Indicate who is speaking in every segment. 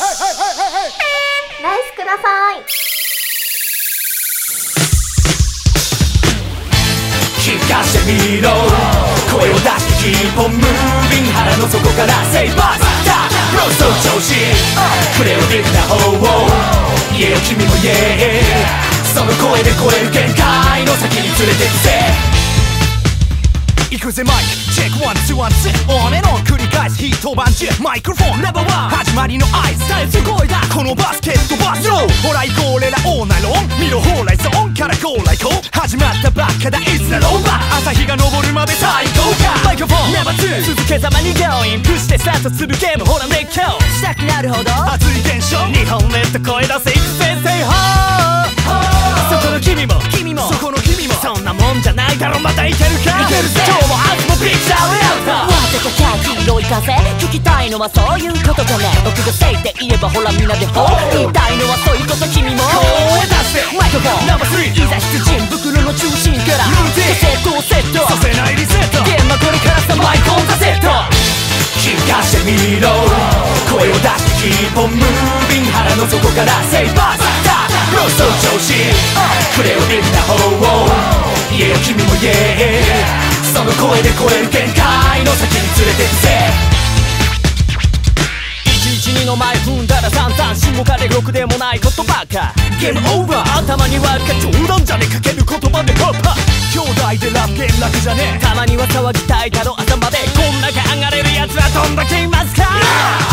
Speaker 1: ライスください。
Speaker 2: 聞かしてみろ。声を出してキーポンムービン腹の底からセイバースターローソー調子プレーをできた方を言えよ君も言えその声で超える限界の先に連れてくぜ行くぜマイク。チェックワンツーワンツーオンエン繰り返すヒートバンジマイクロフォンナンバーワン。始まりの合図。さえすごいだこのバスケットバス。ローほら行こう俺らオーナイロン。見ろホーライゾーンからゴーライコー始まったばっかだ。いつだろう。ば朝日が昇るまで最高か。マイクロフォンナンバー。ツー続けざまに going プッシュでスタートするゲーム。ほら熱狂したくなるほど。熱い現象日本列島声出せいく先生ほーそこの君も。君も。そこの君も。そんなもんじゃないだろまたいけるか？いけるぜ。今日も明日もピクチャーウェルカ
Speaker 3: わてとキャ黄色い風。聞きたいのはそういうことじゃね。僕がせいで言えばほらみんなでほ言いたいのはそういうこと君も。
Speaker 2: 声出せ。
Speaker 3: マイクロフォン
Speaker 2: ナンバースリー
Speaker 3: いざ出陣袋の中心から。
Speaker 2: ルーティン
Speaker 3: 成功セット。
Speaker 2: させないリセット。
Speaker 3: ゲームはこれからさマイクオンザセット
Speaker 2: 聞かしてみろ。声を出してキーポンムービン腹の底からセイバースターロスト調子プレーをできた方を言えよ君も言え。その声で超える限界の先に連れてくぜ
Speaker 3: 112の前踏んだら散々信号かで6でもないことばっか。
Speaker 2: ゲームオーバー
Speaker 3: 頭にはか冗談じゃねかける言葉でホッパ。
Speaker 2: 兄弟でラップゲーム楽じゃねえ。
Speaker 3: たまには騒ぎたいだろ朝までこんなが上がれるやつはどんだけいますか。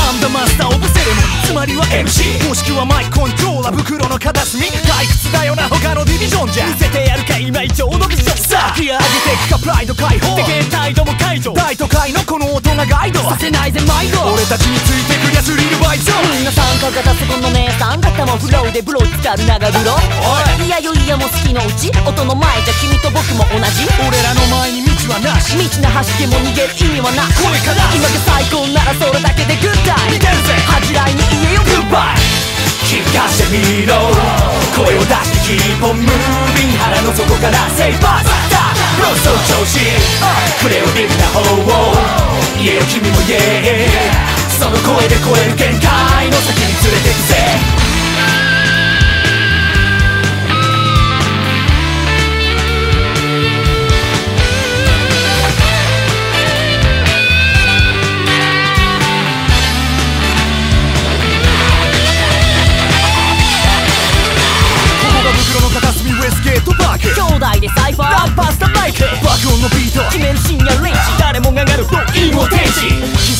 Speaker 2: I'm the master of ceremony つまりは MC もしくはマイクコントローラー袋の片隅。退屈だよな他のディビジョンじゃ。
Speaker 3: 見せてやるか今以上のビジョン
Speaker 2: さあ。ギア上げていくかプライド解放。
Speaker 3: でけえ態度も解除。
Speaker 2: 大都会のこの大人ガイド。
Speaker 3: させないぜ迷子
Speaker 2: 俺たちについてくりゃスリルバイゾーン
Speaker 3: みんな参加型セコンの姉さん。方もフローでブロー浸かる長風呂。い。やよいやも好きのうち音の前じゃ君と僕も同じ
Speaker 2: 俺らの前に道はなし。
Speaker 3: 未知な走っても逃げる意味はな
Speaker 2: これから。
Speaker 3: 今が最高ならそれだけでグッタイ
Speaker 2: 見てるぜ
Speaker 3: 恥じらいに言えよグッバイ。
Speaker 2: 聞かしてみろ。声を出してキーポンムービン腹の底からセイバースター。ローソー調子。プレーをできた方を言えよ君も言えその声で超える限界の先に連れてくぜ。隅ウエスゲートパーク。
Speaker 3: 兄弟でサイファー。ラッパースタマイク。
Speaker 2: 爆音のビート。
Speaker 3: 決める深夜0時誰もが上がるフロー
Speaker 2: インを提示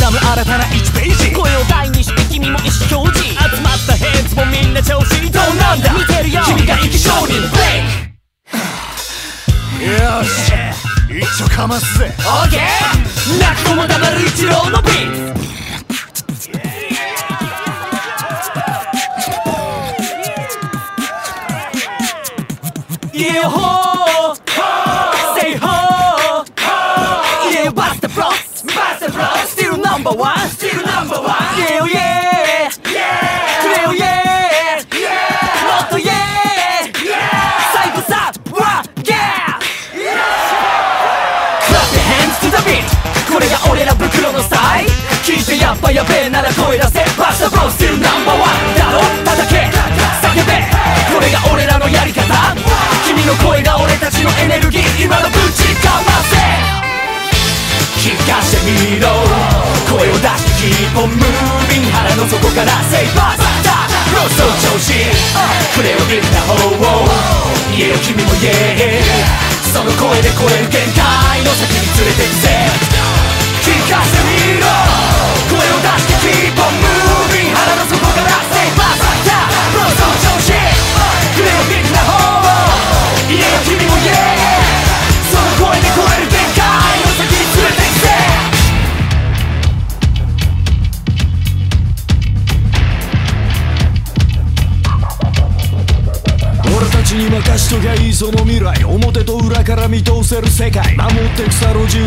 Speaker 2: 刻む新たな1ページ。
Speaker 3: 声を大にして君も意思表示。集まったヘンズもみんな調子どうなんだ？見てるよ。
Speaker 2: 君が生き証人ブレイク。よし一丁かますぜ。
Speaker 3: オーケー。泣く子も黙る一郎のビート Still number one.
Speaker 2: だろ？叩け。叩け叫これが俺らのやり方。君の声が俺たちのエネルギー。今のぶちかませ。聞かしてみろ。声を出してキーポンムービン腹の底から。セイバースターローソ調子。プレーをできた方を。言えよ君も言え。その声で超える限界の先に連れてくぜせる
Speaker 4: 世界守ってくさ路地裏の願い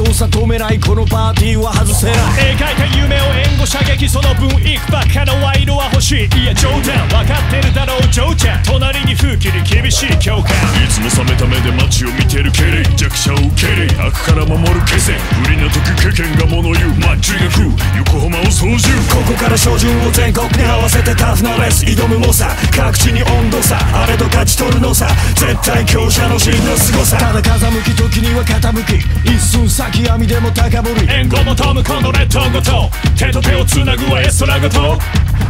Speaker 4: 操作止めないこのパーティーは外せない。
Speaker 5: 描いた夢を援護射撃その分いくばっかの賄賂は欲しい。いや冗談分かってるだろう嬢ちゃん隣に風紀に厳しい教官
Speaker 6: いつも冷めた目で街を見てるケレイ弱者を受け入れ。悪から守る消せ不利な時経験が物言うマッチが食う横浜を操縦。
Speaker 2: ここ
Speaker 4: から照準を全国に合わせてタフなレース挑む猛者各地に温度差。あれと勝ち取るのさ。絶対強者の真の凄さ。ただ風向き時には傾き。一寸先網でも高ぶり。
Speaker 5: 援護求むこの列島ごと手と手をつなぐはエストラごと。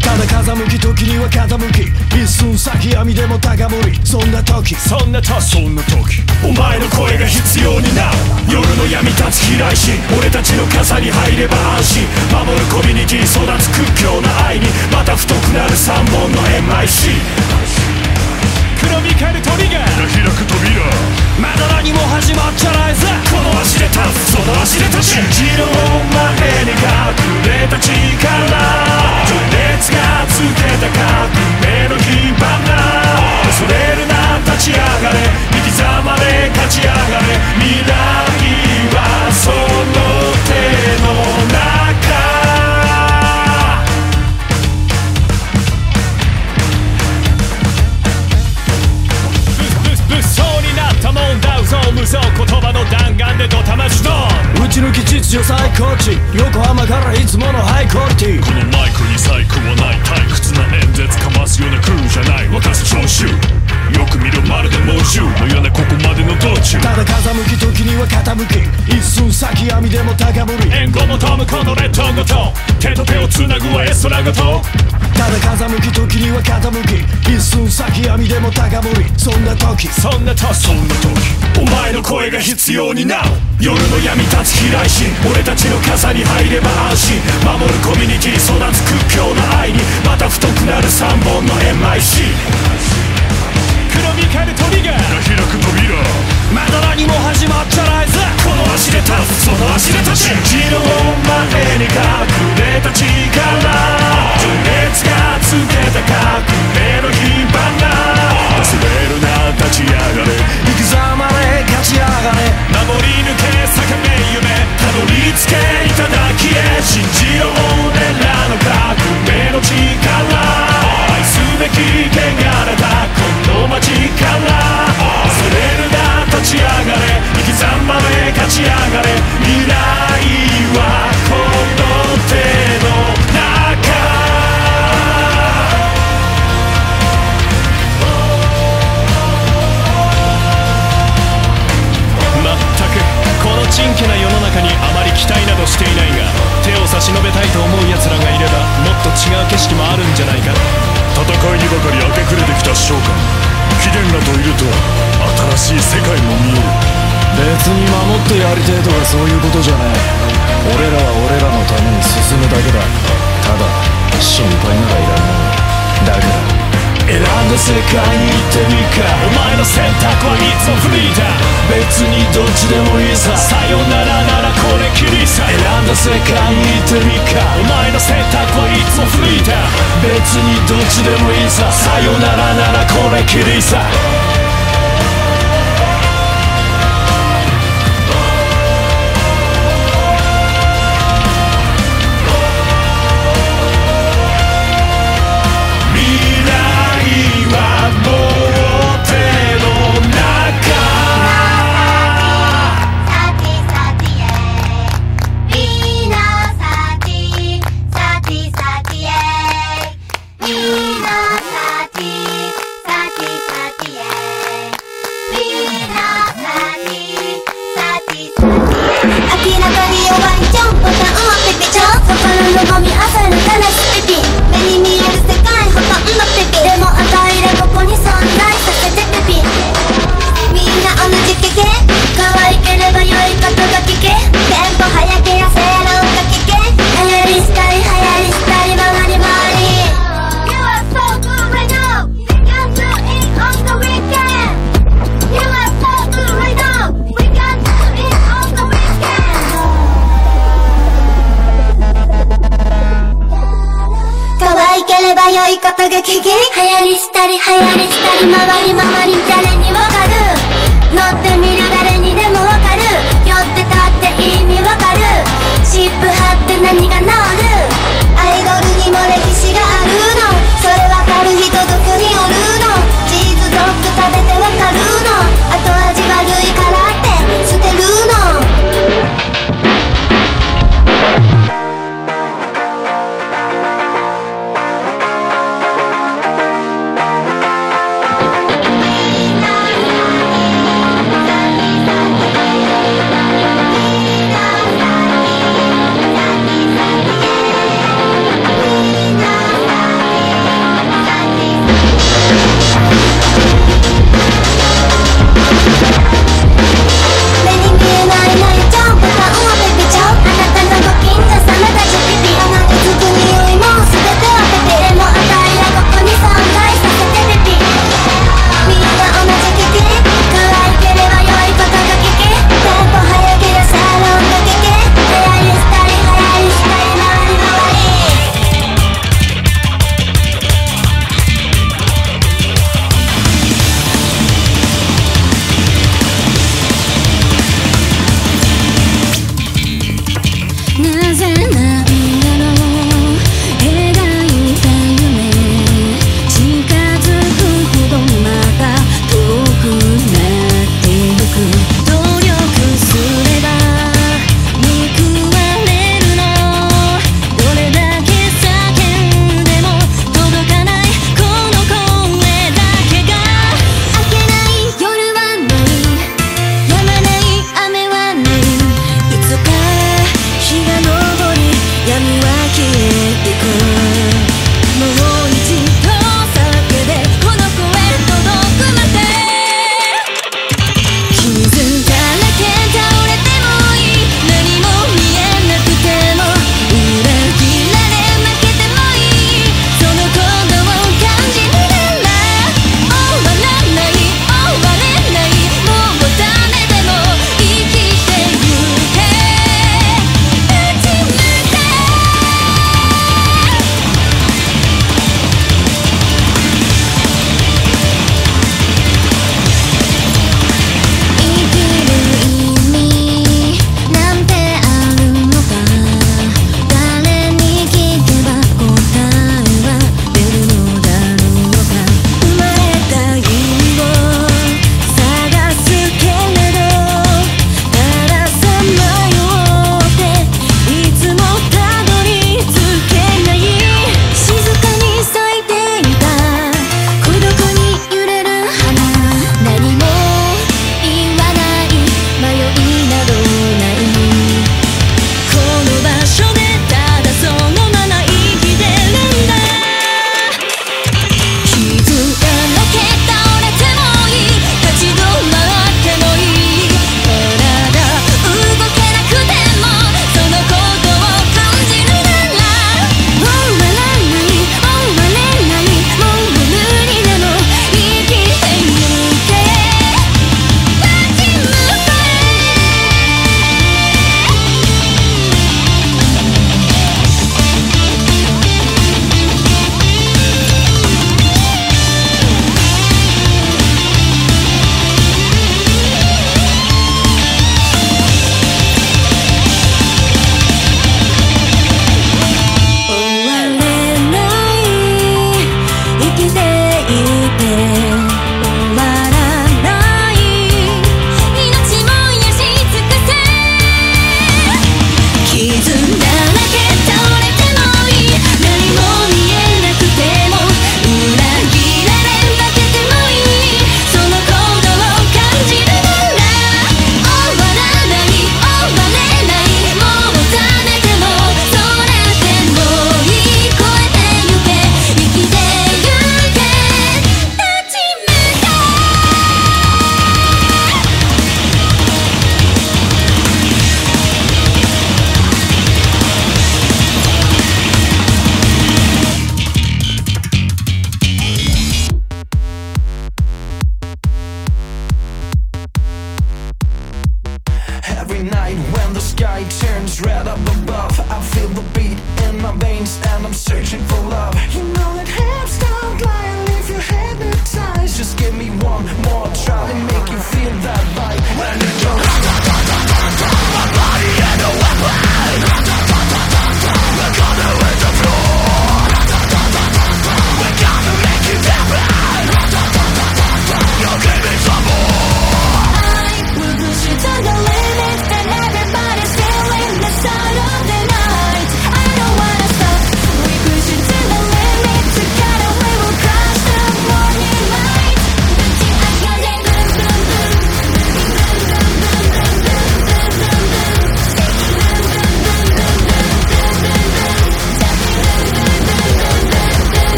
Speaker 4: ただ風向き時には傾き。一寸先網でも高ぶり。そんな時。
Speaker 5: そんな時そんな時。
Speaker 4: お前の声が必要にな。る夜の闇立つ飛来し俺たちの傘に入れば安心。守るコミュニティ育つ屈強な愛に。また太くなる三本の MIC
Speaker 5: 黒光るトリガー。
Speaker 6: 開く扉。
Speaker 4: まだ何も始まっちゃないぜ。この足で立つ。その足で立ち。信じろお前に隠れた力。情熱がつけた革命の火花。恐れるな立ち上がれ。生きざまれ勝ち上がれ。未来はその手の
Speaker 5: 無双言葉の弾丸でドタマジドン
Speaker 4: 打ち抜き秩序最高値横浜からいつものハイクオリティ。
Speaker 6: このマイクに細工はない退屈な演説かますような空じゃない。若さ聴衆よく見るまるで猛獣のようなここまでの道中。
Speaker 4: ただ風向き時には傾き。一寸先網でも高ぶり。
Speaker 5: 援護求むこの列島ごと。手と手をつなぐはエストラごと
Speaker 4: ただ風向き時には傾き。一寸先網でも高ぶり。そんな時。
Speaker 5: そんな時。そんな時
Speaker 4: お前の声が必要になる。夜の闇立つ飛来し俺たちの傘に入れば安心。守るコミュニティ育つ屈強な愛にまた太くなる三本の MIC
Speaker 5: 黒光るトリガー
Speaker 6: 開く扉
Speaker 4: まだ何も始まっちゃないぜ。この足で立つその足で立ち信じろお前に隠れた力。情熱がつけた革命の火花。忘れるな立ち上がれ。生きざまれ勝ち上がれ。
Speaker 5: 守り抜け坂目夢。
Speaker 4: たどり着け頂へ。信じろ俺らの革命の力。愛すべき汚れたこの街から。忘れるち上がれ生きざまれ勝ち上がれ。未来はこの手の中
Speaker 5: まったくこのちんけな世の中にあまり期待などしていないが手を差し伸べたいと思う奴らがいればもっと違う景色もあるんじゃないか。
Speaker 6: 戦いにばかり明け暮れてきた召喚貴殿らといると新しい世界も見える。
Speaker 4: 別に守ってやりてえとかそういうことじゃねえ。俺らは俺らのために進むだけだ。ただ心配ならいらない。だから。選んだ世界に行ってみか。
Speaker 5: お前の選択はいつもフリーだ。
Speaker 4: 別にどっちでもいいさ。
Speaker 5: さよならならこれきりさ。
Speaker 4: 選んだ世界に行ってみか。
Speaker 5: お前の選択はいつもフリーだ。
Speaker 4: 別にどっちでもいいさ。さよならならこれきりさ。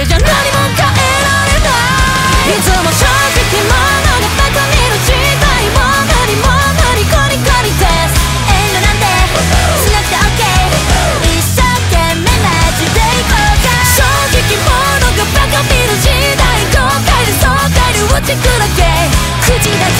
Speaker 1: れ
Speaker 7: じゃ何も変えられないいつも正直者がバカ見る時代も何も無理コリコリです遠慮なんてしなくて OK 一生懸命マジでいこうか正直者がバカ見る時代後悔で爽快で落ち砕け。口
Speaker 8: だけ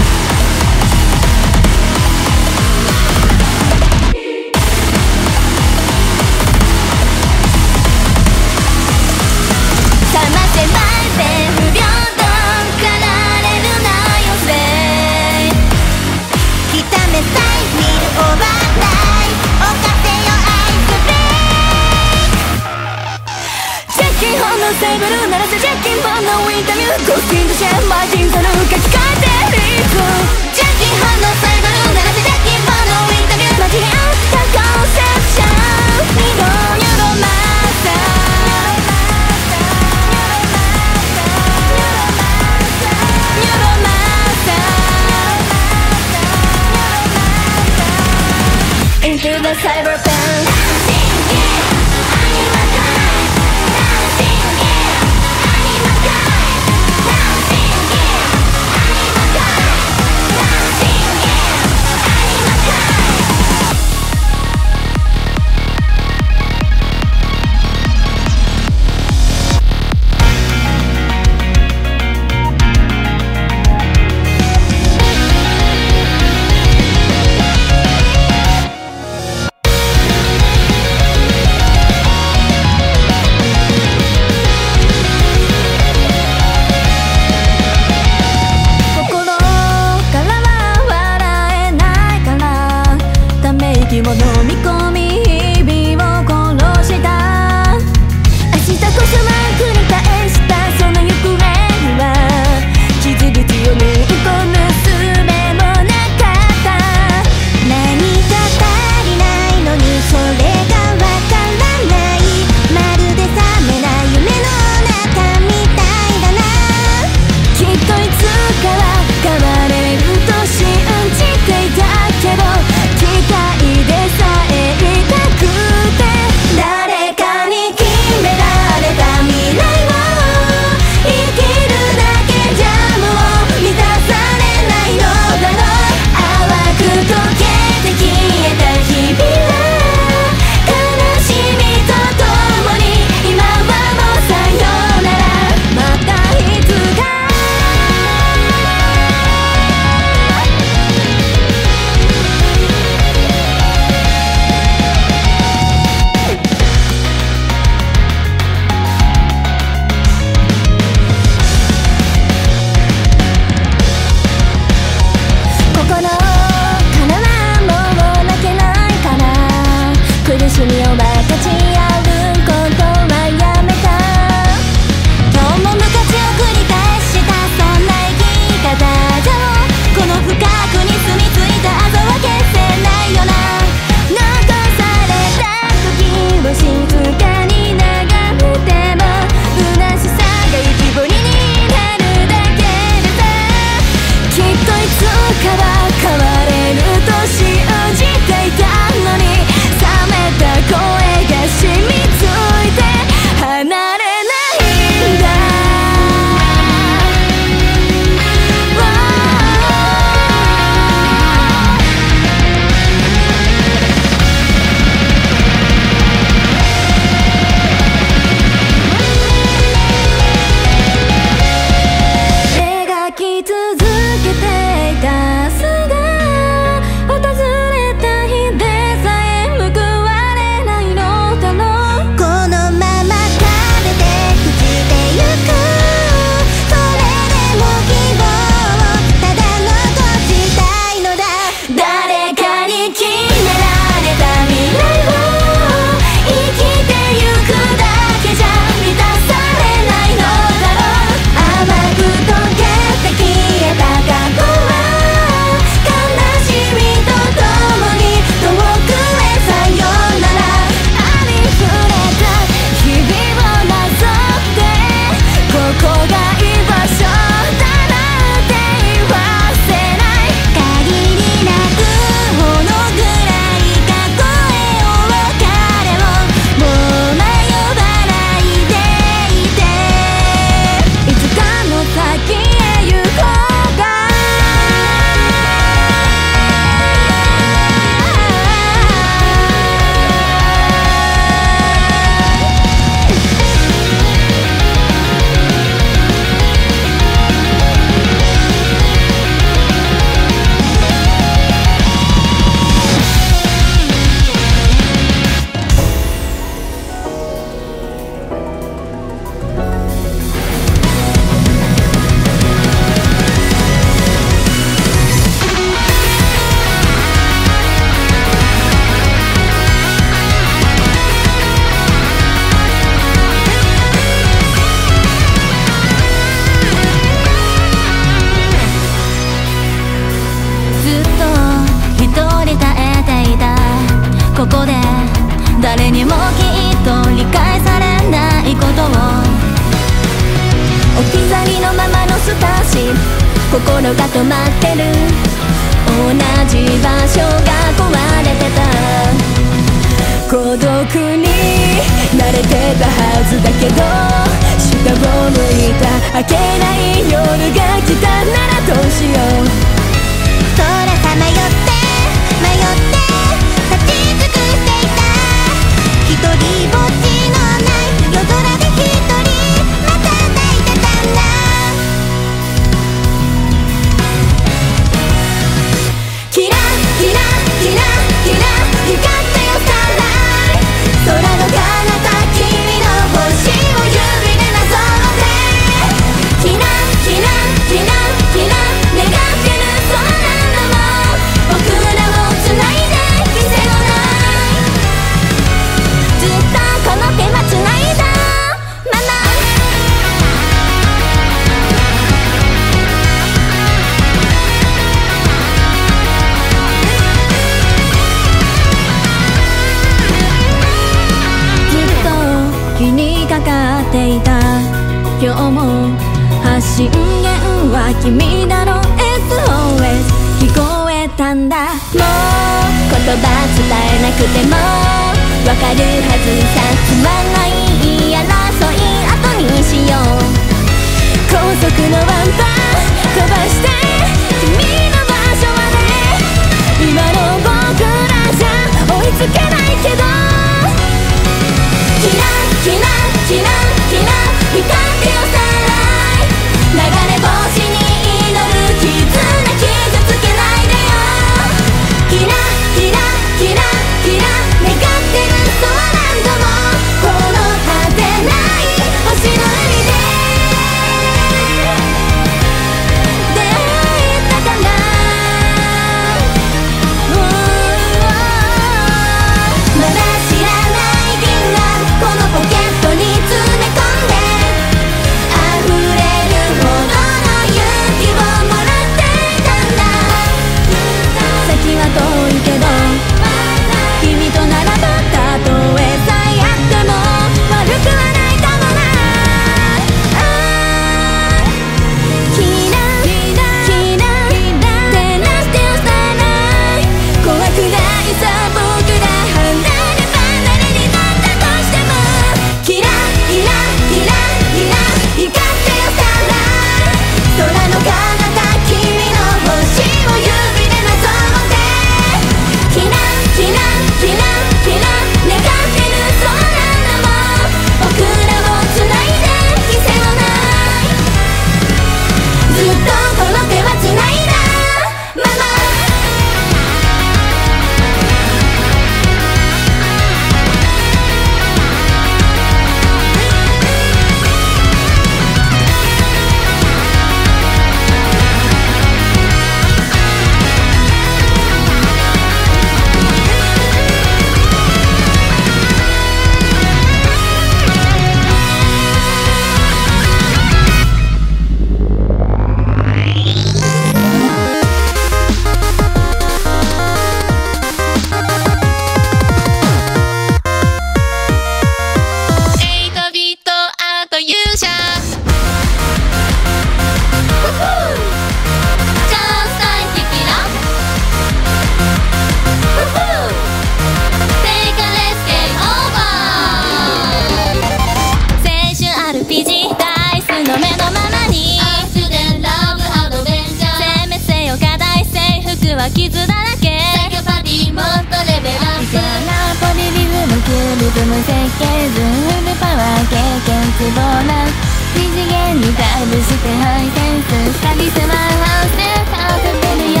Speaker 8: 望な二次元にダイブしてハイテンスサビスマハウスで歌ってるよ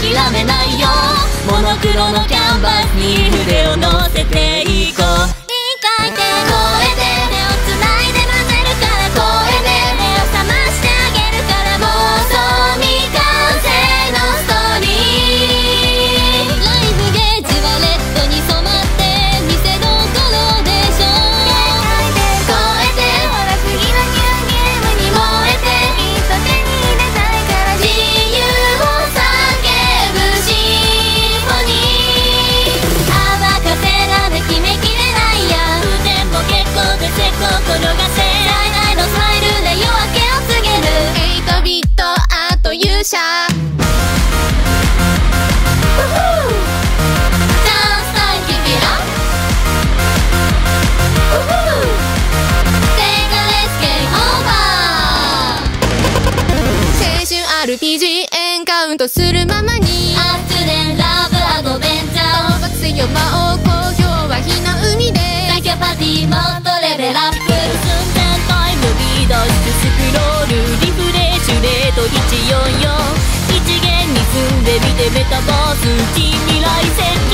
Speaker 7: 諦めないよ。モノクロのキャンバスに筆を乗せている
Speaker 8: もっとレベルアップ。寸前タイムリードしてスクロール。リフレッシュレート144一元に住んでみてメタバース。近未来
Speaker 7: 戦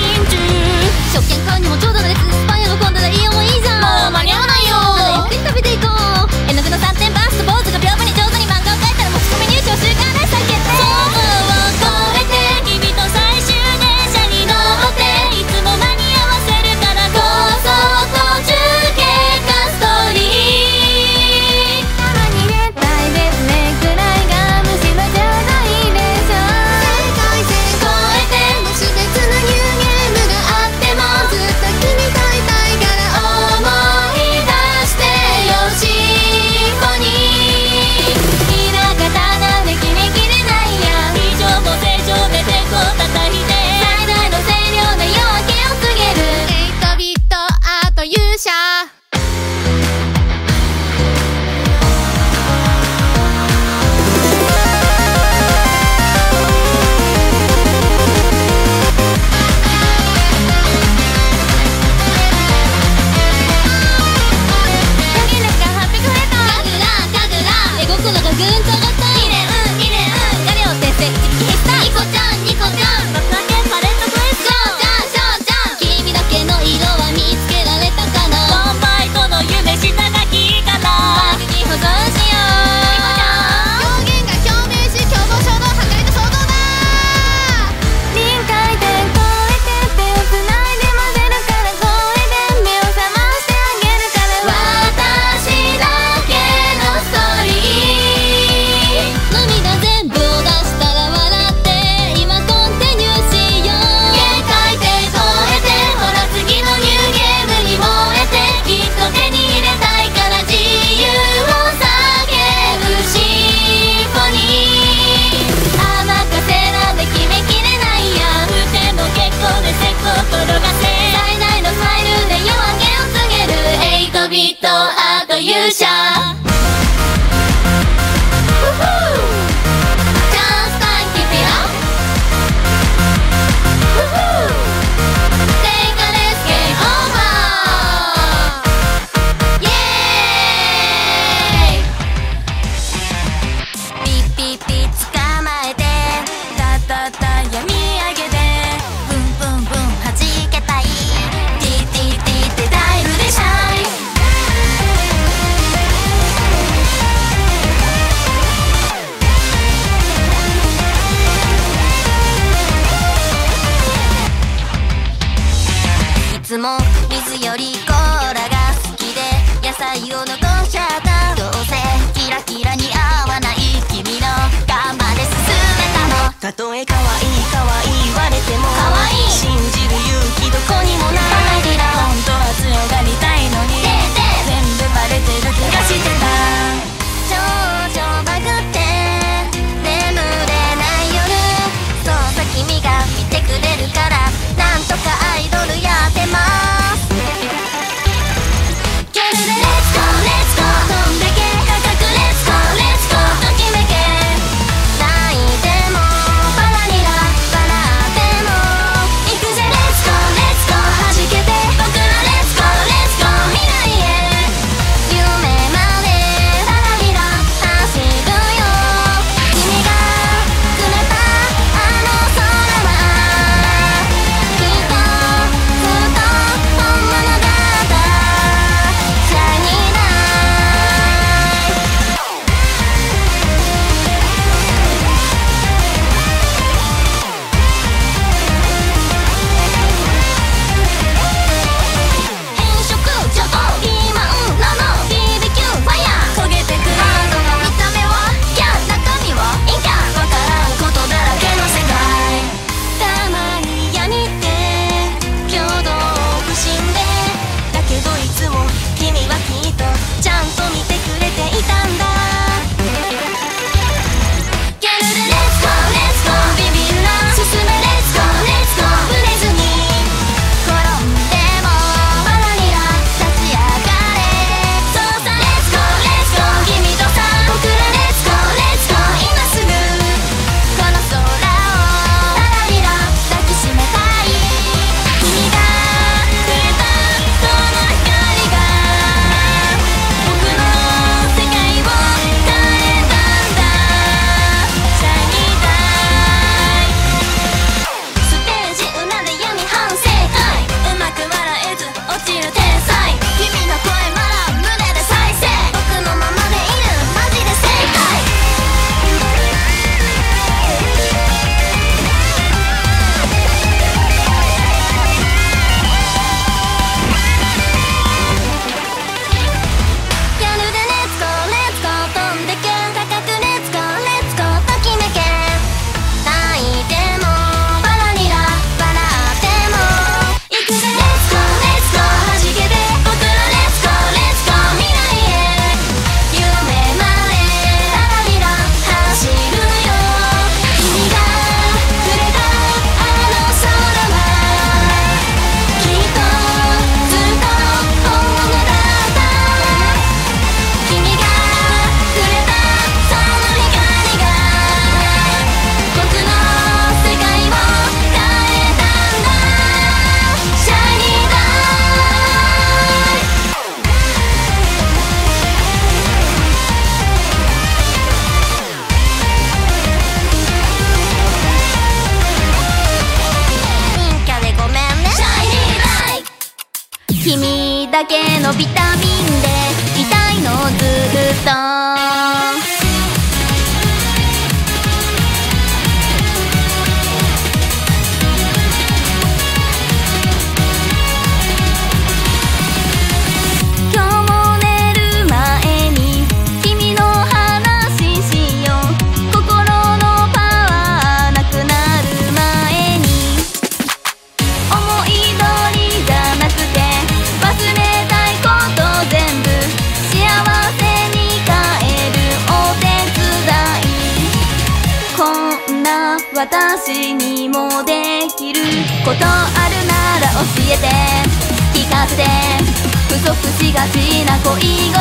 Speaker 7: しが
Speaker 8: ちな
Speaker 7: 恋心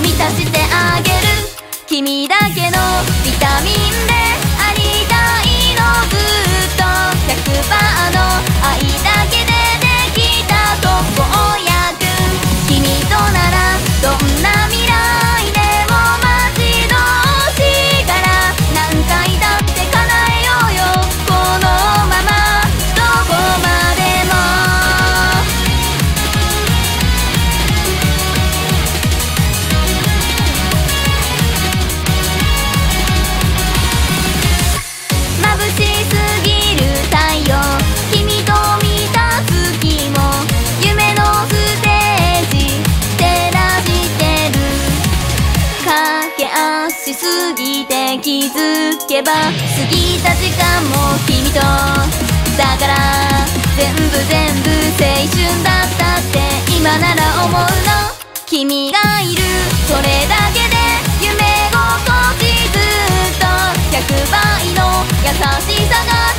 Speaker 7: 満たしてあげる。君だば過ぎた時間も君とだから全部全部青春だったって今なら思うの君がいるそれだけで夢心地ずっと100倍の優しさが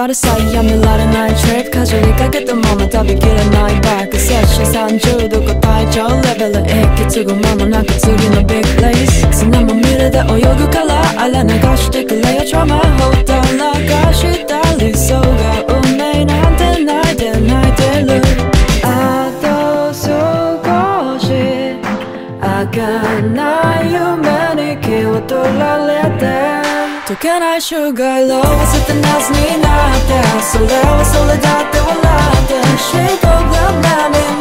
Speaker 7: gotta say I'm a lot of night trip. 가져니까 그때 moment I'll be getting night back. 세션 산주도 고파이죠 레벨을 big place. 그래서 나만 미래다 오여구 갈라 알아나 가시 hold Тукана шугало, высота нас не надо Солева, солодата, волата Шейко главами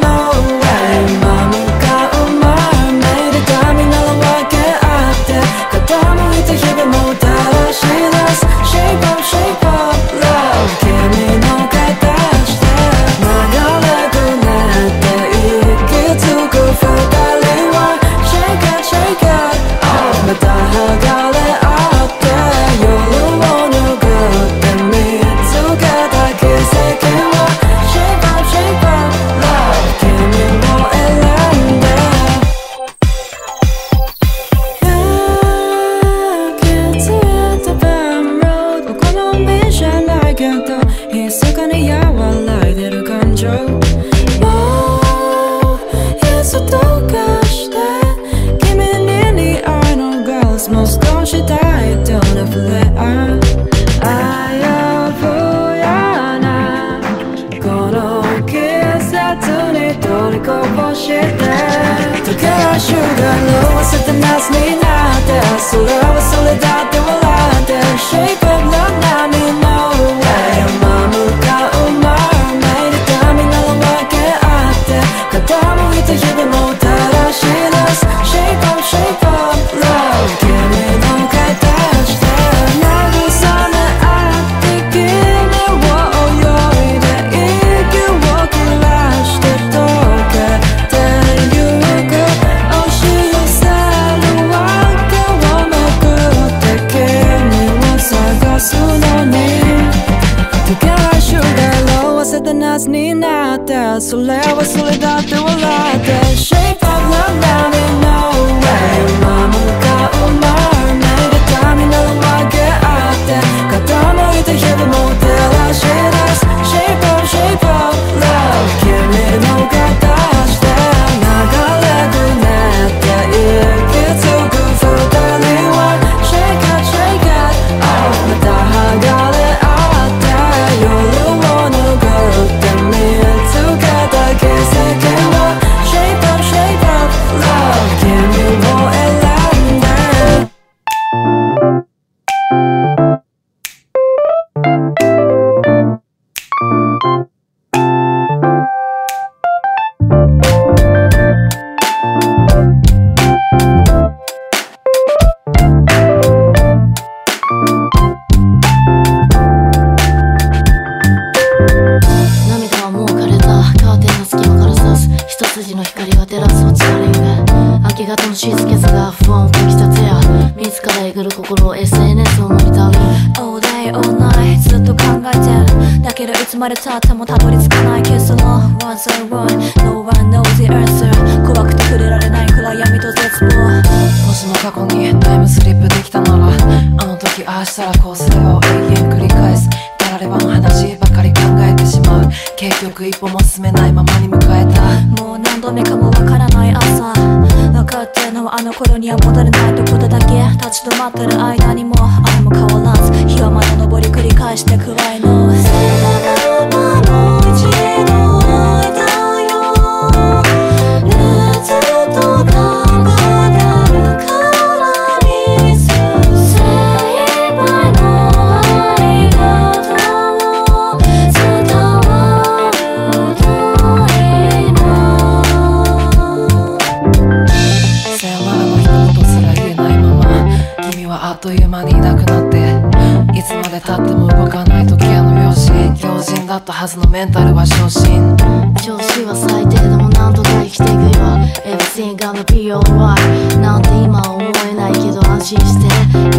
Speaker 7: ずの
Speaker 8: メンタルは昇進調子は最低でもなん
Speaker 9: とか生きていくよ Everything gonna be alright なんて今は思えないけど安心して。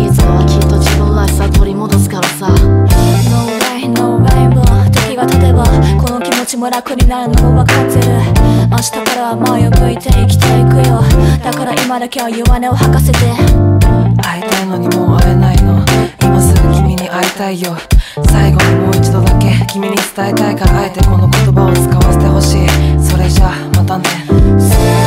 Speaker 9: いつ
Speaker 7: かはきっと自分ら
Speaker 10: しさ取り戻すか
Speaker 7: らさ。No way, no way も時が
Speaker 10: 経てばこの
Speaker 7: 気持ちも
Speaker 11: 楽になるのも分かってる。明日からは前を向いて生きていくよ。だから今だけは弱音を吐かせて。
Speaker 10: 会いたいのにもう会えないの。今すぐ君に会いたいよ。最後う一度だけ君に伝えたいからあえてこの言葉を使わせてほしい。それじゃまたね。